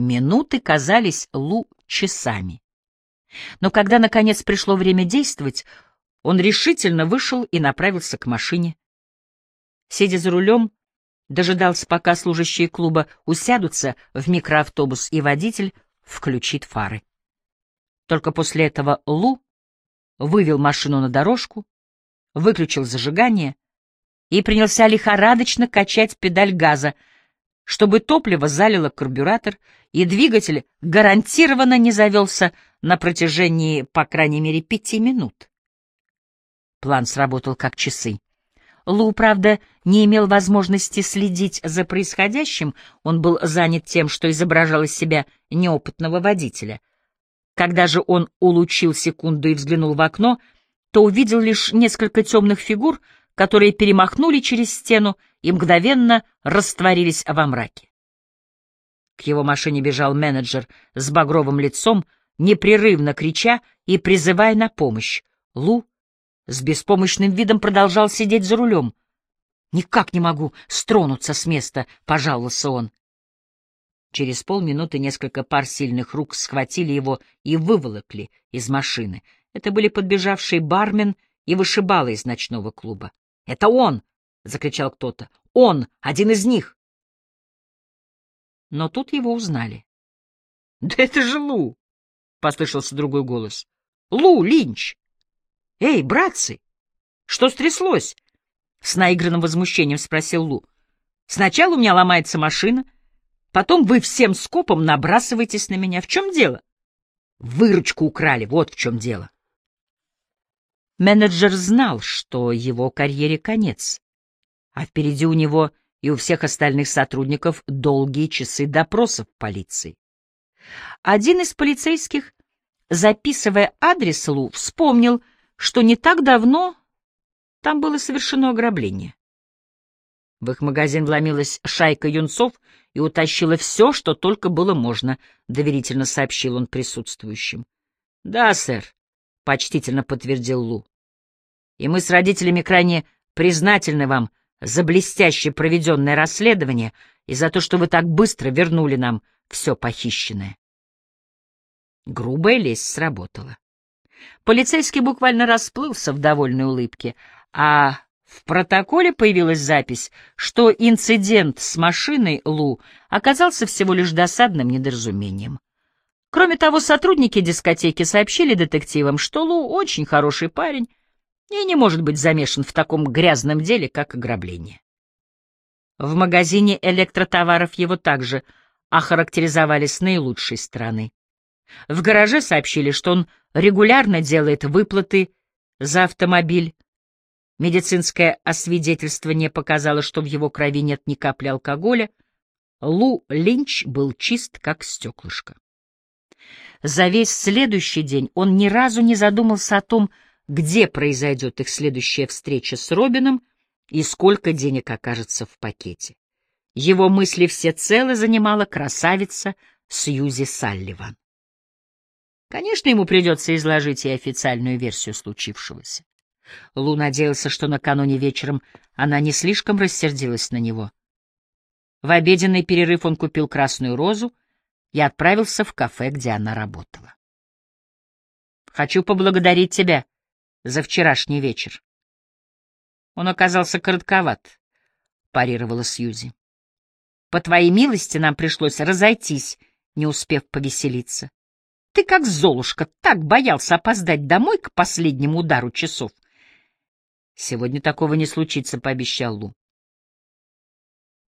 Минуты казались Лу часами. Но когда, наконец, пришло время действовать, он решительно вышел и направился к машине. Сидя за рулем, дожидался, пока служащие клуба усядутся в микроавтобус, и водитель включит фары. Только после этого Лу вывел машину на дорожку, выключил зажигание и принялся лихорадочно качать педаль газа, чтобы топливо залило карбюратор и двигатель гарантированно не завелся на протяжении, по крайней мере, пяти минут. План сработал как часы. Лу, правда, не имел возможности следить за происходящим, он был занят тем, что изображал из себя неопытного водителя. Когда же он улучил секунду и взглянул в окно, то увидел лишь несколько темных фигур, которые перемахнули через стену и мгновенно растворились во мраке. К его машине бежал менеджер с багровым лицом, непрерывно крича и призывая на помощь. Лу с беспомощным видом продолжал сидеть за рулем. «Никак не могу стронуться с места», — пожаловался он. Через полминуты несколько пар сильных рук схватили его и выволокли из машины. Это были подбежавший бармен и вышибала из ночного клуба. «Это он!» — закричал кто-то. «Он! Один из них!» Но тут его узнали. «Да это же Лу!» — послышался другой голос. «Лу Линч! Эй, братцы! Что стряслось?» С наигранным возмущением спросил Лу. «Сначала у меня ломается машина, потом вы всем скопом набрасываетесь на меня. В чем дело?» «Выручку украли, вот в чем дело». Менеджер знал, что его карьере конец, а впереди у него и у всех остальных сотрудников долгие часы допросов полиции. Один из полицейских, записывая адрес Лу, вспомнил, что не так давно там было совершено ограбление. В их магазин вломилась шайка юнцов и утащила все, что только было можно, — доверительно сообщил он присутствующим. — Да, сэр, — почтительно подтвердил Лу и мы с родителями крайне признательны вам за блестяще проведенное расследование и за то, что вы так быстро вернули нам все похищенное. Грубая лесть сработала. Полицейский буквально расплылся в довольной улыбке, а в протоколе появилась запись, что инцидент с машиной Лу оказался всего лишь досадным недоразумением. Кроме того, сотрудники дискотеки сообщили детективам, что Лу очень хороший парень, и не может быть замешан в таком грязном деле, как ограбление. В магазине электротоваров его также охарактеризовали с наилучшей стороны. В гараже сообщили, что он регулярно делает выплаты за автомобиль. Медицинское освидетельствование показало, что в его крови нет ни капли алкоголя. Лу Линч был чист, как стеклышко. За весь следующий день он ни разу не задумался о том, где произойдет их следующая встреча с Робином и сколько денег окажется в пакете. Его мысли всецело занимала красавица Сьюзи Салливан. Конечно, ему придется изложить ей официальную версию случившегося. Лу надеялся, что накануне вечером она не слишком рассердилась на него. В обеденный перерыв он купил красную розу и отправился в кафе, где она работала. «Хочу поблагодарить тебя за вчерашний вечер. Он оказался коротковат, парировала Сьюзи. По твоей милости нам пришлось разойтись, не успев повеселиться. Ты как Золушка так боялся опоздать домой к последнему удару часов. Сегодня такого не случится, пообещал Лу.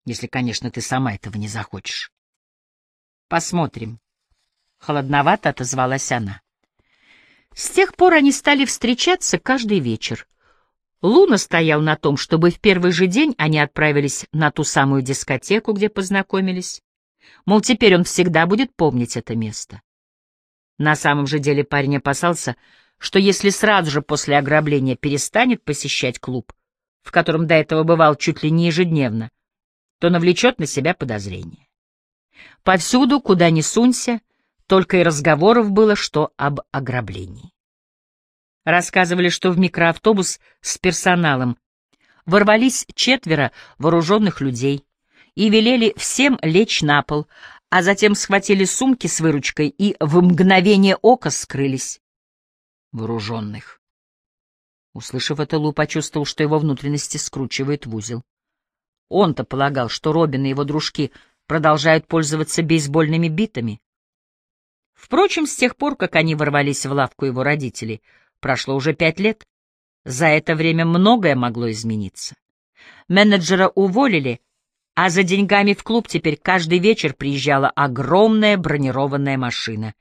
Если, конечно, ты сама этого не захочешь. Посмотрим. Холодновато отозвалась она. С тех пор они стали встречаться каждый вечер. Луна стоял на том, чтобы в первый же день они отправились на ту самую дискотеку, где познакомились. Мол, теперь он всегда будет помнить это место. На самом же деле парень опасался, что если сразу же после ограбления перестанет посещать клуб, в котором до этого бывал чуть ли не ежедневно, то навлечет на себя подозрения. Повсюду, куда ни сунься, только и разговоров было, что об ограблении. Рассказывали, что в микроавтобус с персоналом ворвались четверо вооруженных людей и велели всем лечь на пол, а затем схватили сумки с выручкой и в мгновение ока скрылись. Вооруженных. Услышав это, Лу почувствовал, что его внутренности скручивает в узел. Он-то полагал, что Робин и его дружки продолжают пользоваться бейсбольными битами. Впрочем, с тех пор, как они ворвались в лавку его родителей, прошло уже пять лет. За это время многое могло измениться. Менеджера уволили, а за деньгами в клуб теперь каждый вечер приезжала огромная бронированная машина,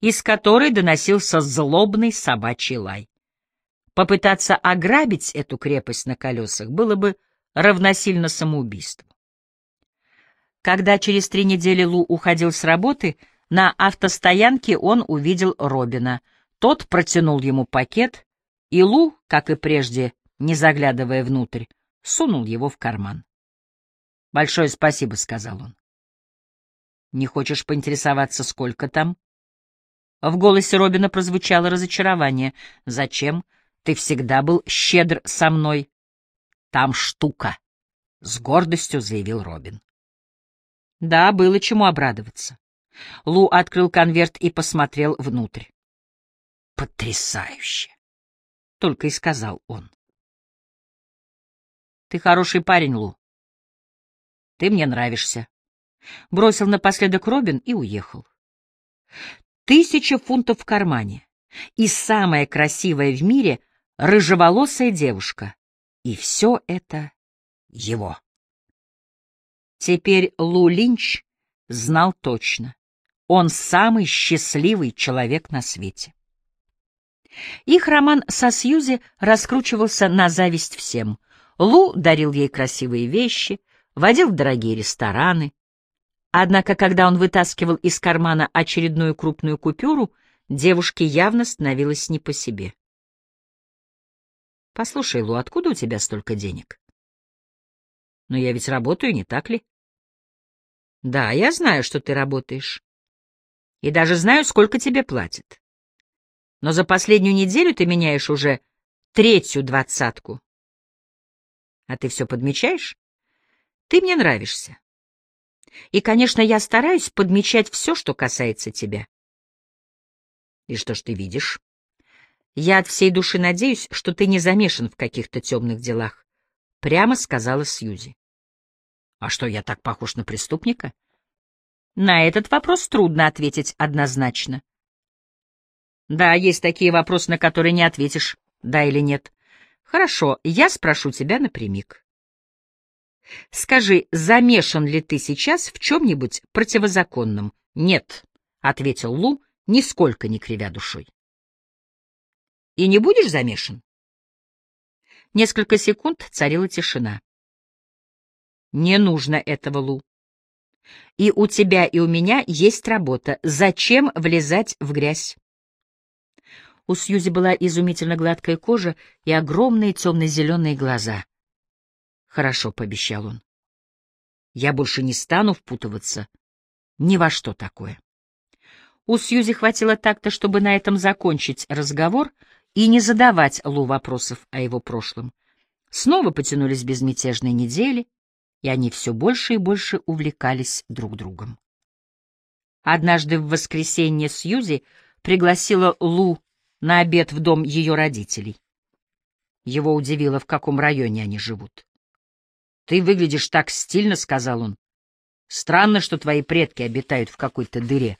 из которой доносился злобный собачий лай. Попытаться ограбить эту крепость на колесах было бы равносильно самоубийству. Когда через три недели Лу уходил с работы, на автостоянке он увидел Робина. Тот протянул ему пакет, и Лу, как и прежде, не заглядывая внутрь, сунул его в карман. «Большое спасибо», — сказал он. «Не хочешь поинтересоваться, сколько там?» В голосе Робина прозвучало разочарование. «Зачем? Ты всегда был щедр со мной. Там штука, — с гордостью заявил Робин. Да, было чему обрадоваться. Лу открыл конверт и посмотрел внутрь. Потрясающе! — только и сказал он. Ты хороший парень, Лу. Ты мне нравишься. Бросил напоследок Робин и уехал. Тысяча фунтов в кармане. И самая красивая в мире — рыжеволосая девушка. И все это его. Теперь Лу Линч знал точно. Он самый счастливый человек на свете. Их роман со Сьюзи раскручивался на зависть всем. Лу дарил ей красивые вещи, водил в дорогие рестораны. Однако, когда он вытаскивал из кармана очередную крупную купюру, девушке явно становилось не по себе. Послушай, Лу, откуда у тебя столько денег? Но я ведь работаю, не так ли? Да, я знаю, что ты работаешь. И даже знаю, сколько тебе платят. Но за последнюю неделю ты меняешь уже третью двадцатку. А ты все подмечаешь? Ты мне нравишься. И, конечно, я стараюсь подмечать все, что касается тебя. И что ж ты видишь? Я от всей души надеюсь, что ты не замешан в каких-то темных делах, — прямо сказала Сьюзи. — А что, я так похож на преступника? На этот вопрос трудно ответить однозначно. Да, есть такие вопросы, на которые не ответишь, да или нет. Хорошо, я спрошу тебя напрямик. Скажи, замешан ли ты сейчас в чем-нибудь противозаконном? Нет, — ответил Лу, нисколько не кривя душой. И не будешь замешан? Несколько секунд царила тишина. Не нужно этого, Лу. И у тебя, и у меня есть работа. Зачем влезать в грязь? У Сьюзи была изумительно гладкая кожа и огромные темно-зеленые глаза. «Хорошо», — пообещал он. «Я больше не стану впутываться ни во что такое». У Сьюзи хватило так-то, чтобы на этом закончить разговор — и не задавать Лу вопросов о его прошлом. Снова потянулись безмятежные недели, и они все больше и больше увлекались друг другом. Однажды в воскресенье Сьюзи пригласила Лу на обед в дом ее родителей. Его удивило, в каком районе они живут. «Ты выглядишь так стильно», — сказал он. «Странно, что твои предки обитают в какой-то дыре».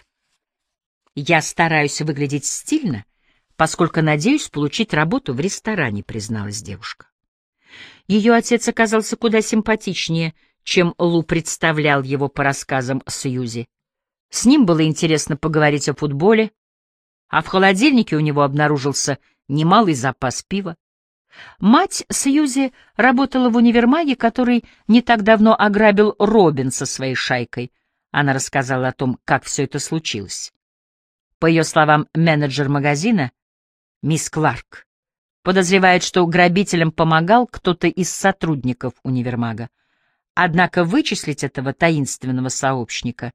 «Я стараюсь выглядеть стильно», поскольку надеюсь получить работу в ресторане», — призналась девушка. Ее отец оказался куда симпатичнее, чем Лу представлял его по рассказам Сьюзи. С ним было интересно поговорить о футболе, а в холодильнике у него обнаружился немалый запас пива. Мать Сьюзи работала в универмаге, который не так давно ограбил Робин со своей шайкой. Она рассказала о том, как все это случилось. По ее словам, менеджер магазина — мисс Кларк. Подозревает, что грабителям помогал кто-то из сотрудников универмага. Однако вычислить этого таинственного сообщника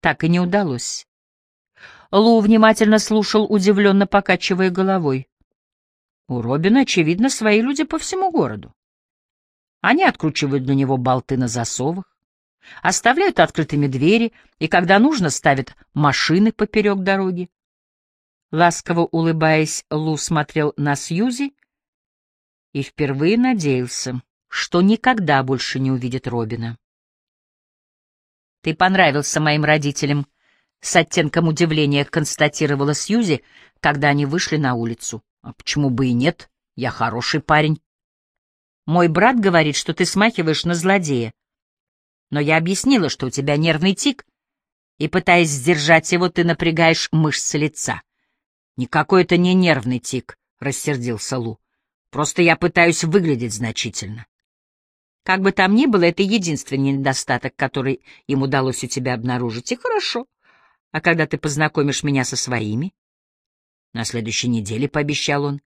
так и не удалось. Лу внимательно слушал, удивленно покачивая головой. У Робина, очевидно, свои люди по всему городу. Они откручивают для него болты на засовах, Оставляют открытыми двери, и когда нужно, ставят машины поперек дороги. Ласково улыбаясь, Лу смотрел на Сьюзи и впервые надеялся, что никогда больше не увидит Робина. «Ты понравился моим родителям», — с оттенком удивления констатировала Сьюзи, когда они вышли на улицу. «А почему бы и нет? Я хороший парень». «Мой брат говорит, что ты смахиваешь на злодея. Но я объяснила, что у тебя нервный тик, и, пытаясь сдержать его, ты напрягаешь мышцы лица». «Никакой это не нервный тик», — рассердился Лу. «Просто я пытаюсь выглядеть значительно». Как бы там ни было, это единственный недостаток, который им удалось у тебя обнаружить, и хорошо. А когда ты познакомишь меня со своими? На следующей неделе, — пообещал он.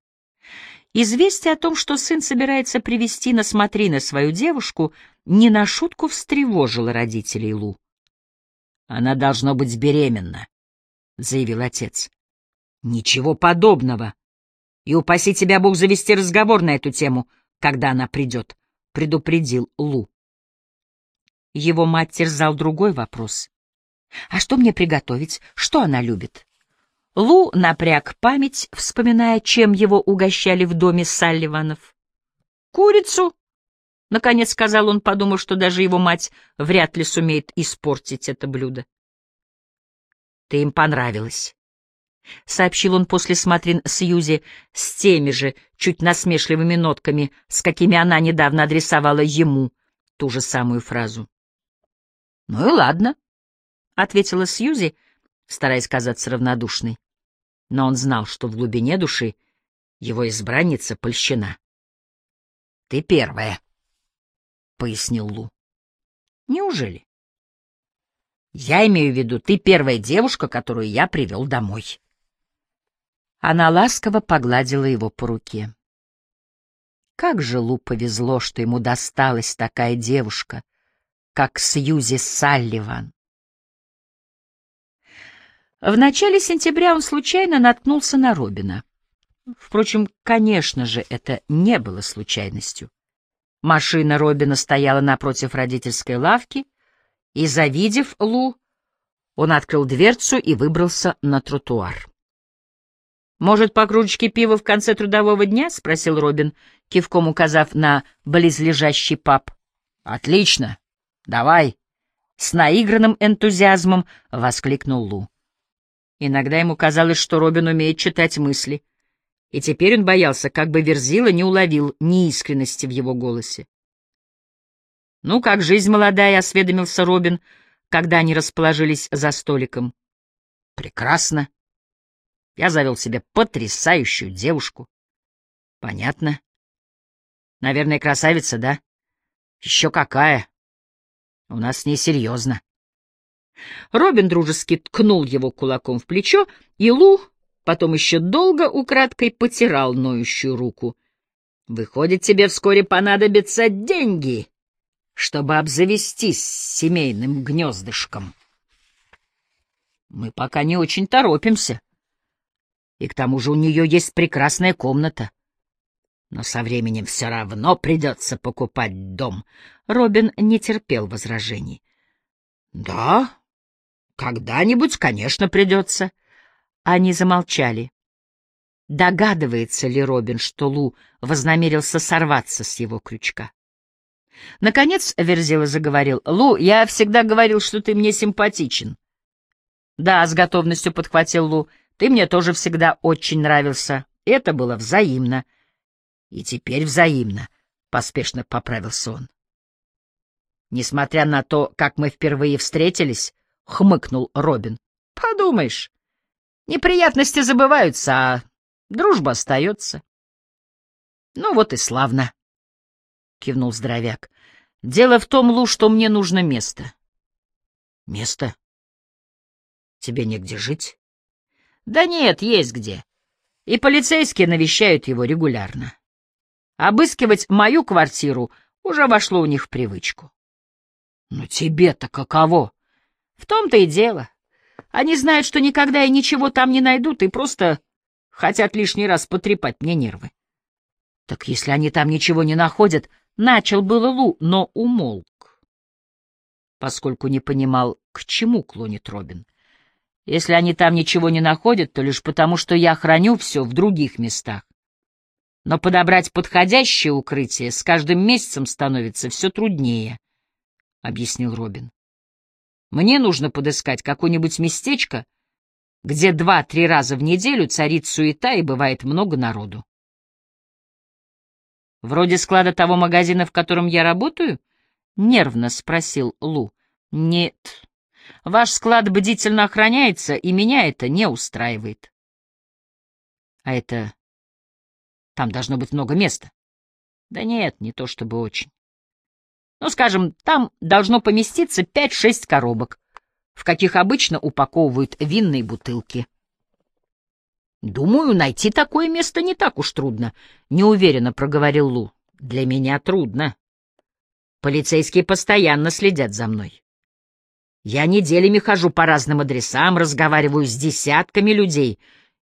Известие о том, что сын собирается привести на смотрины свою девушку, не на шутку встревожило родителей Лу. «Она должно быть беременна», — заявил отец. «Ничего подобного. И упаси тебя Бог завести разговор на эту тему, когда она придет предупредил Лу. Его мать терзал другой вопрос. «А что мне приготовить? Что она любит?» Лу напряг память, вспоминая, чем его угощали в доме Салливанов. «Курицу!» — наконец сказал он, подумав, что даже его мать вряд ли сумеет испортить это блюдо. «Ты им понравилась», — сообщил он после смотрин Сьюзи с теми же чуть насмешливыми нотками, с какими она недавно адресовала ему ту же самую фразу. — Ну и ладно, — ответила Сьюзи, стараясь казаться равнодушной. Но он знал, что в глубине души его избранница польщена. — Ты первая, — пояснил Лу. — Неужели? — Я имею в виду, ты первая девушка, которую я привел домой. Она ласково погладила его по руке. Как же Лу повезло, что ему досталась такая девушка, как Сьюзи Салливан. В начале сентября он случайно наткнулся на Робина. Впрочем, конечно же, это не было случайностью. Машина Робина стояла напротив родительской лавки, и, завидев Лу, он открыл дверцу и выбрался на тротуар. «Может, по кружечке пива в конце трудового дня?» — спросил Робин, кивком указав на близлежащий паб. «Отлично! Давай!» С наигранным энтузиазмом воскликнул Лу. Иногда ему казалось, что Робин умеет читать мысли, и теперь он боялся, как бы Верзила не уловил неискренности в его голосе. «Ну, как жизнь молодая?» — осведомился Робин, когда они расположились за столиком. «Прекрасно!» Я завел себе потрясающую девушку. Понятно. Наверное, красавица, да? Еще какая. У нас с ней серьезно. Робин дружески ткнул его кулаком в плечо, и Лу потом еще долго украдкой потирал ноющую руку. Выходит, тебе вскоре понадобятся деньги, чтобы обзавестись семейным гнездышком. Мы пока не очень торопимся. И к тому же у нее есть прекрасная комната. Но со временем все равно придется покупать дом. Робин не терпел возражений. — Да, когда-нибудь, конечно, придется. Они замолчали. Догадывается ли Робин, что Лу вознамерился сорваться с его крючка? Наконец Верзила заговорил. — Лу, я всегда говорил, что ты мне симпатичен. — Да, — с готовностью подхватил Лу, — ты мне тоже всегда очень нравился. Это было взаимно. И теперь взаимно, — поспешно поправился он. Несмотря на то, как мы впервые встретились, — хмыкнул Робин. — Подумаешь, неприятности забываются, а дружба остается. — Ну вот и славно, — кивнул здоровяк. — Дело в том, Лу, что мне нужно место. — Место? Тебе негде жить? Да нет, есть где. И полицейские навещают его регулярно. Обыскивать мою квартиру уже вошло у них в привычку. Но тебе-то каково? В том-то и дело. Они знают, что никогда и ничего там не найдут, и просто хотят лишний раз потрепать мне нервы. Так если они там ничего не находят, начал было Лу, но умолк. поскольку не понимал, к чему клонит Робин. Если они там ничего не находят, то лишь потому, что я храню все в других местах. Но подобрать подходящее укрытие с каждым месяцем становится все труднее, — объяснил Робин. Мне нужно подыскать какое-нибудь местечко, где два-три раза в неделю царит суета и бывает много народу. «Вроде склада того магазина, в котором я работаю?» — нервно спросил Лу. «Нет. Ваш склад бдительно охраняется, и меня это не устраивает». «А это... Там должно быть много места». «Да нет, не то чтобы очень. Ну, скажем, там должно поместиться пять-шесть коробок, в каких обычно упаковывают винные бутылки. «Думаю, найти такое место не так уж трудно», — неуверенно проговорил Лу. «Для меня трудно. Полицейские постоянно следят за мной. Я неделями хожу по разным адресам, разговариваю с десятками людей,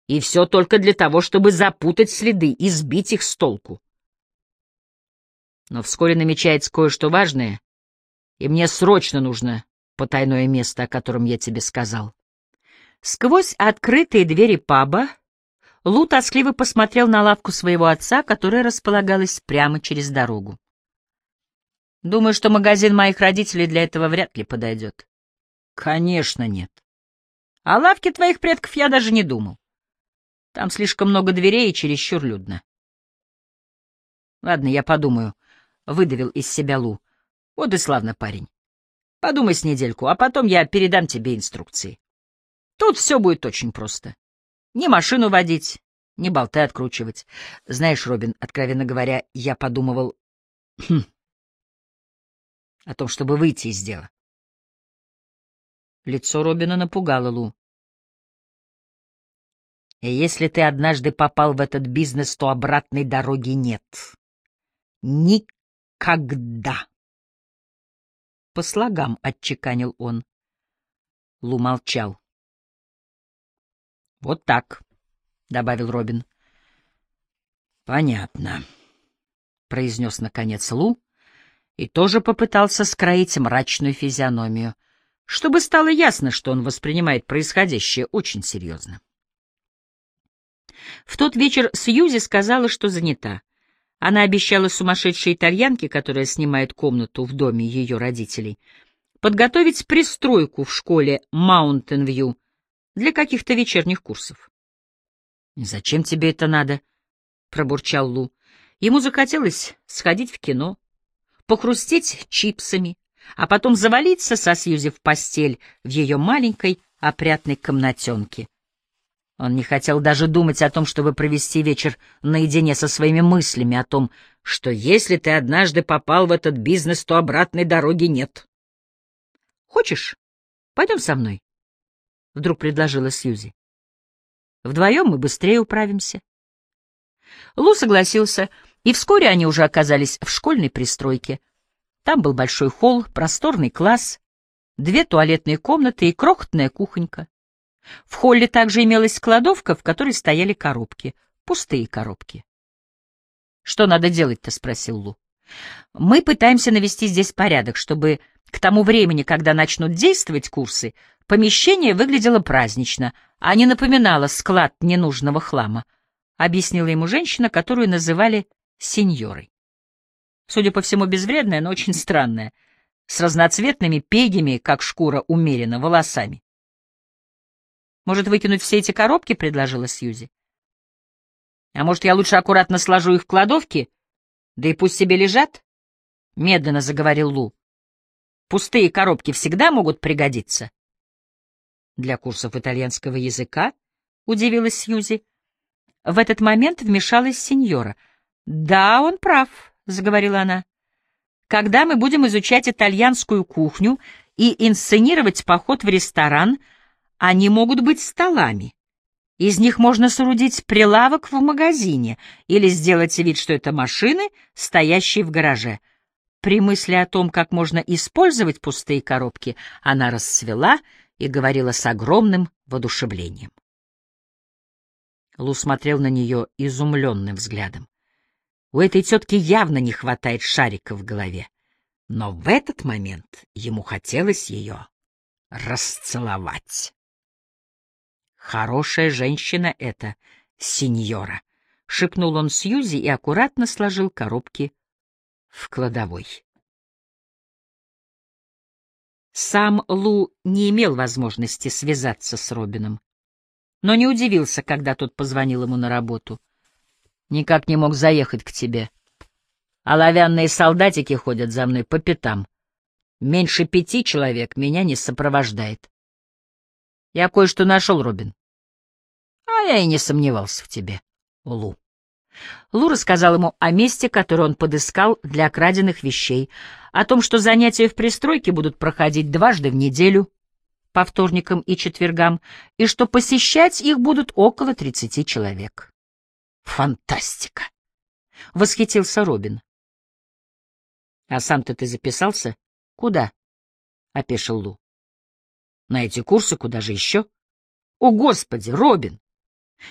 и все только для того, чтобы запутать следы и сбить их с толку. Но вскоре намечается кое-что важное, и мне срочно нужно потайное место, о котором я тебе сказал. Сквозь открытые двери паба Лу тоскливо посмотрел на лавку своего отца, которая располагалась прямо через дорогу. «Думаю, что магазин моих родителей для этого вряд ли подойдет». «Конечно нет. О лавке твоих предков я даже не думал. Там слишком много дверей и чересчур людно». «Ладно, я подумаю», — выдавил из себя Лу. «Вот и славно, парень. Подумай с недельку, а потом я передам тебе инструкции. Тут все будет очень просто. Ни машину водить, ни болты откручивать. Знаешь, Робин, откровенно говоря, я подумывал хм, о том, чтобы выйти из дела. Лицо Робина напугало Лу. Если ты однажды попал в этот бизнес, то обратной дороги нет. Никогда. По слогам отчеканил он. Лу молчал. Вот так, добавил Робин. Понятно, произнес наконец Лу и тоже попытался скроить мрачную физиономию, чтобы стало ясно, что он воспринимает происходящее очень серьезно. В тот вечер Сьюзи сказала, что занята. Она обещала сумасшедшей итальянке, которая снимает комнату в доме ее родителей, подготовить пристройку в школе Маунтин-Вью для каких-то вечерних курсов. «Зачем тебе это надо?» — пробурчал Лу. Ему захотелось сходить в кино, похрустеть чипсами, а потом завалиться со Сьюзи в постель в ее маленькой опрятной комнатенке. Он не хотел даже думать о том, чтобы провести вечер наедине со своими мыслями о том, что если ты однажды попал в этот бизнес, то обратной дороги нет. «Хочешь, пойдем со мной?» — вдруг предложила Сьюзи. «Вдвоем мы быстрее управимся». Лу согласился, и вскоре они уже оказались в школьной пристройке. Там был большой холл, просторный класс, две туалетные комнаты и крохотная кухонька. В холле также имелась кладовка, в которой стояли коробки, пустые коробки. «Что надо делать-то?» — спросил Лу. «Мы пытаемся навести здесь порядок, чтобы к тому времени, когда начнут действовать курсы, помещение выглядело празднично, а не напоминало склад ненужного хлама», — объяснила ему женщина, которую называли сеньорой. Судя по всему, безвредная, но очень странная, с разноцветными пегими, как шкура умеренно, волосами. «Может, выкинуть все эти коробки?» — предложила Сьюзи. «А может, я лучше аккуратно сложу их в кладовке? Да и пусть себе лежат?» — медленно заговорил Лу. «Пустые коробки всегда могут пригодиться». «Для курсов итальянского языка?» — удивилась Сьюзи. В этот момент вмешалась сеньора. «Да, он прав», — заговорила она. «Когда мы будем изучать итальянскую кухню и инсценировать поход в ресторан, они могут быть столами». Из них можно соорудить прилавок в магазине или сделать вид, что это машины, стоящие в гараже. При мысли о том, как можно использовать пустые коробки, она расцвела и говорила с огромным воодушевлением. Лу смотрел на нее изумленным взглядом. У этой тетки явно не хватает шарика в голове. Но в этот момент ему хотелось ее расцеловать. «Хорошая женщина эта, сеньора», — шепнул он Сьюзи и аккуратно сложил коробки в кладовой. Сам Лу не имел возможности связаться с Робином, но не удивился, когда тот позвонил ему на работу. «Никак не мог заехать к тебе. Оловянные солдатики ходят за мной по пятам. Меньше пяти человек меня не сопровождает. Я кое-что нашел, Робин. А я и не сомневался в тебе, Лу. Лу рассказал ему о месте, которое он подыскал для краденных вещей, о том, что занятия в пристройке будут проходить дважды в неделю, по вторникам и четвергам, и что посещать их будут около тридцати человек. «Фантастика!» — восхитился Робин. «А сам-то ты записался? Куда?» — опешил Лу. «На эти курсы куда же еще?» «О, Господи, Робин!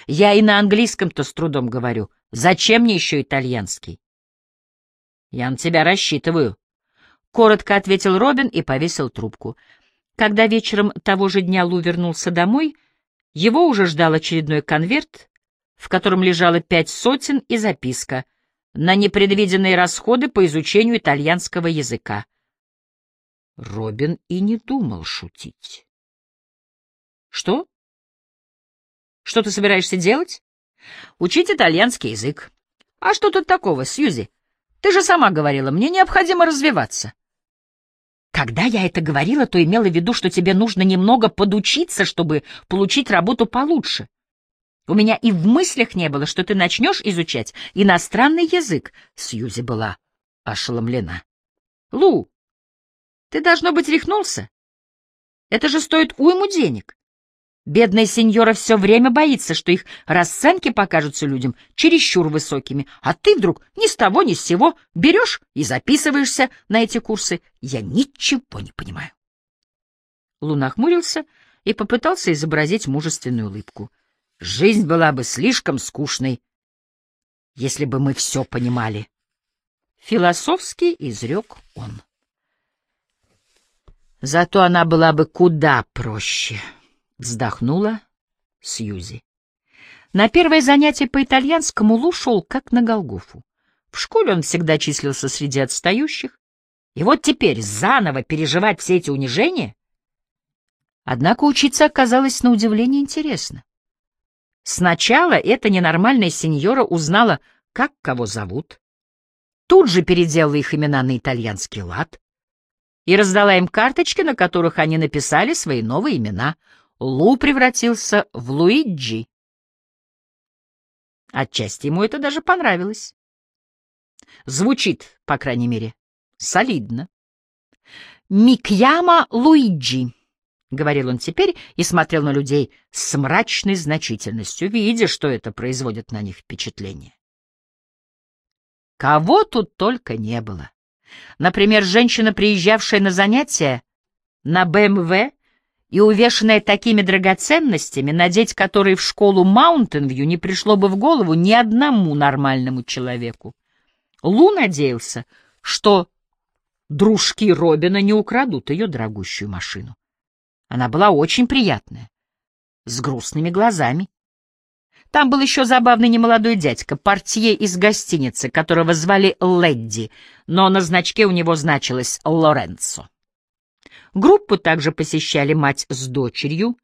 Я и на английском-то с трудом говорю. Зачем мне еще итальянский? Я на тебя рассчитываю. Коротко ответил Робин и повесил трубку. Когда вечером того же дня Лу вернулся домой, его уже ждал очередной конверт, в котором лежало пять сотен и записка на непредвиденные расходы по изучению итальянского языка. Робин и не думал шутить. «Что?» Что ты собираешься делать? Учить итальянский язык. А что тут такого, Сьюзи? Ты же сама говорила, мне необходимо развиваться. Когда я это говорила, то имела в виду, что тебе нужно немного подучиться, чтобы получить работу получше. У меня и в мыслях не было, что ты начнешь изучать иностранный язык. Сьюзи была ошеломлена. Лу, ты, должно быть, рехнулся. Это же стоит уйму денег. Бедная сеньора все время боится, что их расценки покажутся людям чересчур высокими, а ты вдруг ни с того ни с сего берешь и записываешься на эти курсы. Я ничего не понимаю. Луна хмурился и попытался изобразить мужественную улыбку. Жизнь была бы слишком скучной, если бы мы все понимали. Философски изрек он. Зато она была бы куда проще. Вздохнула Сьюзи. На первое занятие по итальянскому Лу шел как на Голгофу. В школе он всегда числился среди отстающих. И вот теперь заново переживать все эти унижения? Однако учиться оказалось на удивление интересно. Сначала эта ненормальная сеньора узнала, как кого зовут. Тут же переделала их имена на итальянский лад и раздала им карточки, на которых они написали свои новые имена — Лу превратился в Луиджи. Отчасти ему это даже понравилось. Звучит, по крайней мере, солидно. «Микьяма Луиджи», — говорил он теперь и смотрел на людей с мрачной значительностью, видя, что это производит на них впечатление. Кого тут только не было. Например, женщина, приезжавшая на занятия на БМВ и увешанная такими драгоценностями, надеть которые в школу Маунтенвью не пришло бы в голову ни одному нормальному человеку. Лу надеялся, что дружки Робина не украдут ее дорогущую машину. Она была очень приятная, с грустными глазами. Там был еще забавный немолодой дядька, портье из гостиницы, которого звали Ледди, но на значке у него значилось Лоренцо. Группу также посещали мать с дочерью,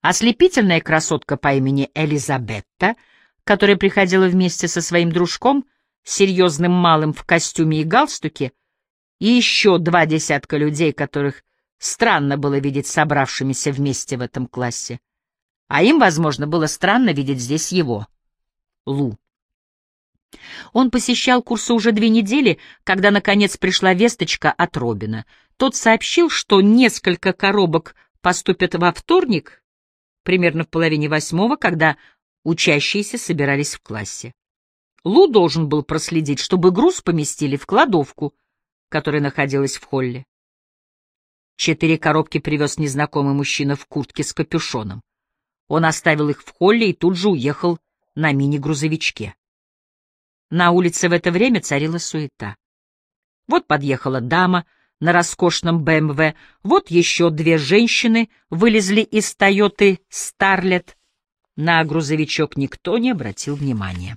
ослепительная красотка по имени Элизабетта, которая приходила вместе со своим дружком, серьезным малым в костюме и галстуке, и еще два десятка людей, которых странно было видеть собравшимися вместе в этом классе. А им, возможно, было странно видеть здесь его, Лу. Он посещал курсы уже две недели, когда, наконец, пришла весточка от Робина. Тот сообщил, что несколько коробок поступят во вторник, примерно в половине восьмого, когда учащиеся собирались в классе. Лу должен был проследить, чтобы груз поместили в кладовку, которая находилась в холле. Четыре коробки привез незнакомый мужчина в куртке с капюшоном. Он оставил их в холле и тут же уехал на мини-грузовичке. На улице в это время царила суета. Вот подъехала дама на роскошном БМВ, вот еще две женщины вылезли из Тойоты Старлет. На грузовичок никто не обратил внимания.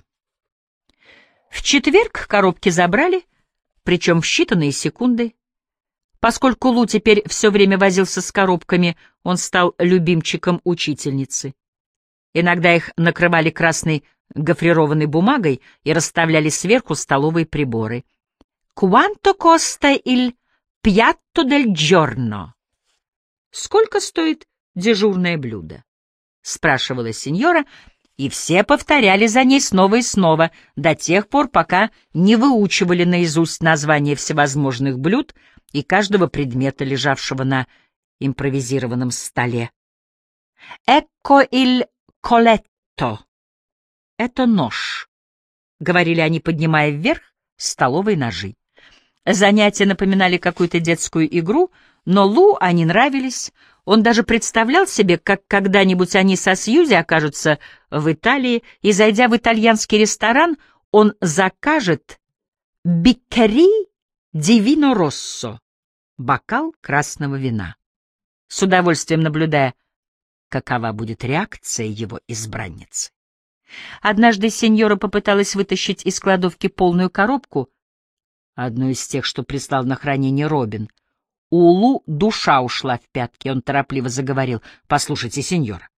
В четверг коробки забрали, причем в считанные секунды. Поскольку Лу теперь все время возился с коробками, он стал любимчиком учительницы. Иногда их накрывали красной гофрированной бумагой и расставляли сверху столовые приборы. «Quanto costa il piatto del giorno?» «Сколько стоит дежурное блюдо?» — спрашивала сеньора, и все повторяли за ней снова и снова, до тех пор, пока не выучивали наизусть названия всевозможных блюд и каждого предмета, лежавшего на импровизированном столе. «Экко иль колетто» — это нож, — говорили они, поднимая вверх столовые ножи. Занятия напоминали какую-то детскую игру, но Лу они нравились. Он даже представлял себе, как когда-нибудь они со Сьюзи окажутся в Италии, и, зайдя в итальянский ресторан, он закажет «Биккари Дивино Россо» — бокал красного вина. С удовольствием наблюдая, какова будет реакция его избранницы. Однажды сеньора попыталась вытащить из кладовки полную коробку, одну из тех, что прислал на хранение Робин. У Лу душа ушла в пятки, он торопливо заговорил. «Послушайте, сеньора,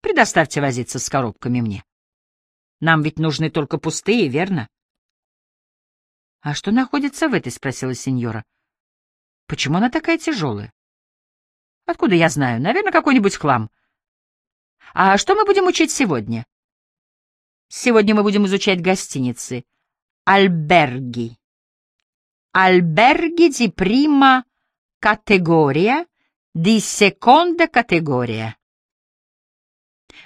предоставьте возиться с коробками мне. Нам ведь нужны только пустые, верно?» «А что находится в этой?» — спросила сеньора. «Почему она такая тяжелая?» «Откуда я знаю? Наверное, какой-нибудь хлам». «А что мы будем учить сегодня?» Сегодня мы будем изучать гостиницы. Альберги. Альберги di prima categoria, di seconda categoria.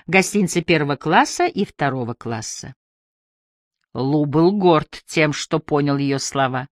Гостиницы первого класса и второго класса. Лу был горд тем, что понял ее слова.